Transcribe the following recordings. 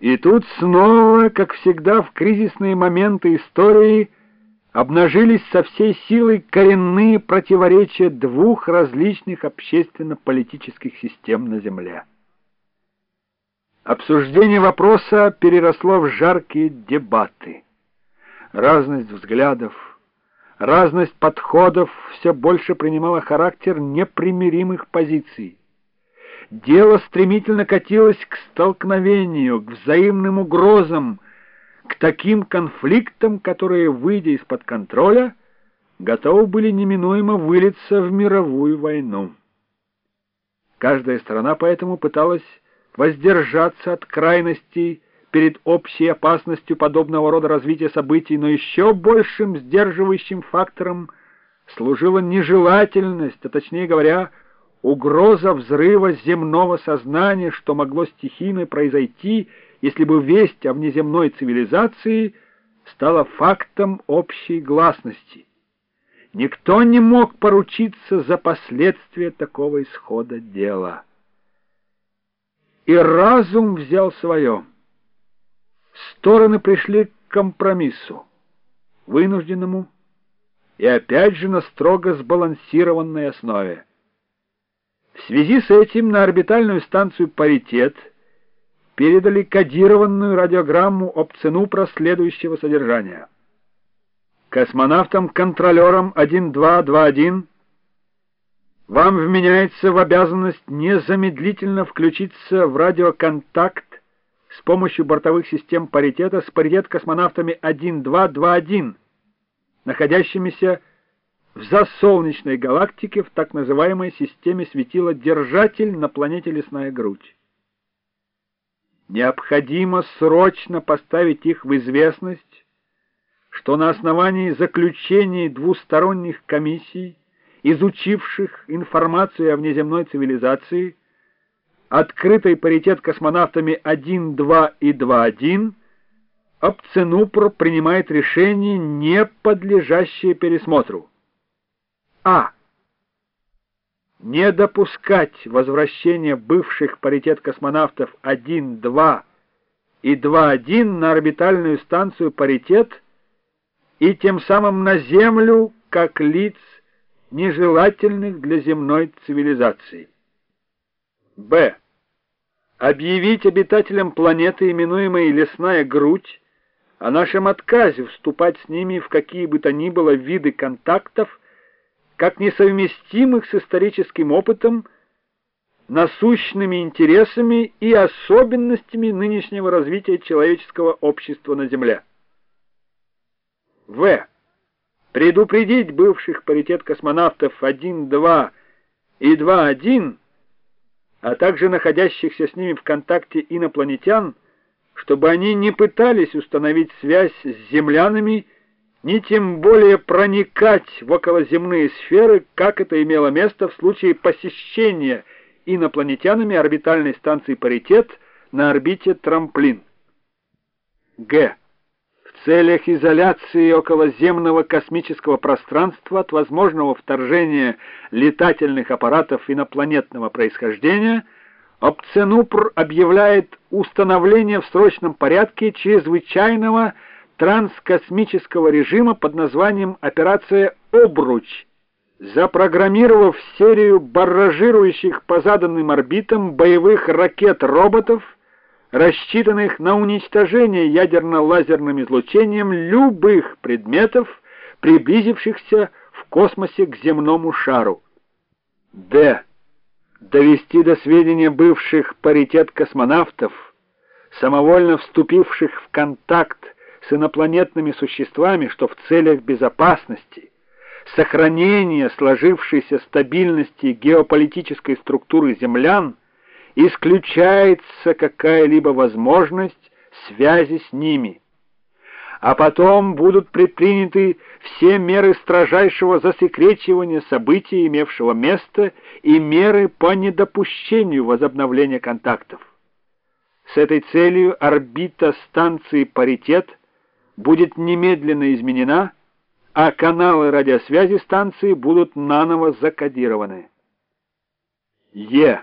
И тут снова, как всегда в кризисные моменты истории, обнажились со всей силой коренные противоречия двух различных общественно-политических систем на Земле. Обсуждение вопроса переросло в жаркие дебаты. Разность взглядов, разность подходов все больше принимала характер непримиримых позиций дело стремительно катилось к столкновению, к взаимным угрозам, к таким конфликтам, которые, выйдя из-под контроля, готовы были неминуемо вылиться в мировую войну. Каждая страна поэтому пыталась воздержаться от крайностей перед общей опасностью подобного рода развития событий, но еще большим сдерживающим фактором служила нежелательность, а точнее говоря, угроза взрыва земного сознания, что могло стихийно произойти, если бы весть о внеземной цивилизации стала фактом общей гласности. Никто не мог поручиться за последствия такого исхода дела. И разум взял свое. Стороны пришли к компромиссу, вынужденному и опять же на строго сбалансированной основе. В связи с этим на орбитальную станцию «Паритет» передали кодированную радиограмму об Ценупра следующего содержания. Космонавтам-контролерам 1221 вам вменяется в обязанность незамедлительно включиться в радиоконтакт с помощью бортовых систем паритета с паритет космонавтами 1221, находящимися в засолнечной галактике в так называемой системе светила Держатель на планете Лесная Грудь. Необходимо срочно поставить их в известность, что на основании заключений двусторонних комиссий, изучивших информацию о внеземной цивилизации, открытый паритет космонавтами 1, 2 и 2.1, Обценупр принимает решение, не подлежащее пересмотру. А. Не допускать возвращения бывших паритет космонавтов 1, 2 и 2.1 на орбитальную станцию паритет и тем самым на Землю как лиц, нежелательных для земной цивилизации. Б. Объявить обитателям планеты, именуемой «Лесная грудь», о нашем отказе вступать с ними в какие бы то ни было виды контактов как несовместимых с историческим опытом, насущными интересами и особенностями нынешнего развития человеческого общества на Земле. В. Предупредить бывших паритет космонавтов 1-2 и 2-1, а также находящихся с ними в контакте инопланетян, чтобы они не пытались установить связь с землянами ни тем более проникать в околоземные сферы, как это имело место в случае посещения инопланетянами орбитальной станции «Паритет» на орбите «Трамплин». Г. В целях изоляции околоземного космического пространства от возможного вторжения летательных аппаратов инопланетного происхождения Обценупр объявляет установление в срочном порядке чрезвычайного транскосмического режима под названием «Операция «Обруч», запрограммировав серию барражирующих по заданным орбитам боевых ракет-роботов, рассчитанных на уничтожение ядерно-лазерным излучением любых предметов, приблизившихся в космосе к земному шару. Д. Довести до сведения бывших паритет космонавтов, самовольно вступивших в контакт с инопланетными существами, что в целях безопасности, сохранения сложившейся стабильности геополитической структуры землян исключается какая-либо возможность связи с ними. А потом будут предприняты все меры строжайшего засекречивания событий, имевшего место, и меры по недопущению возобновления контактов. С этой целью орбита станции «Паритет» будет немедленно изменена, а каналы радиосвязи станции будут наново закодированы. Е.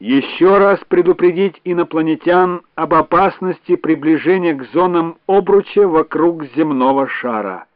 еще раз предупредить инопланетян об опасности приближения к зонам обруча вокруг земного шара.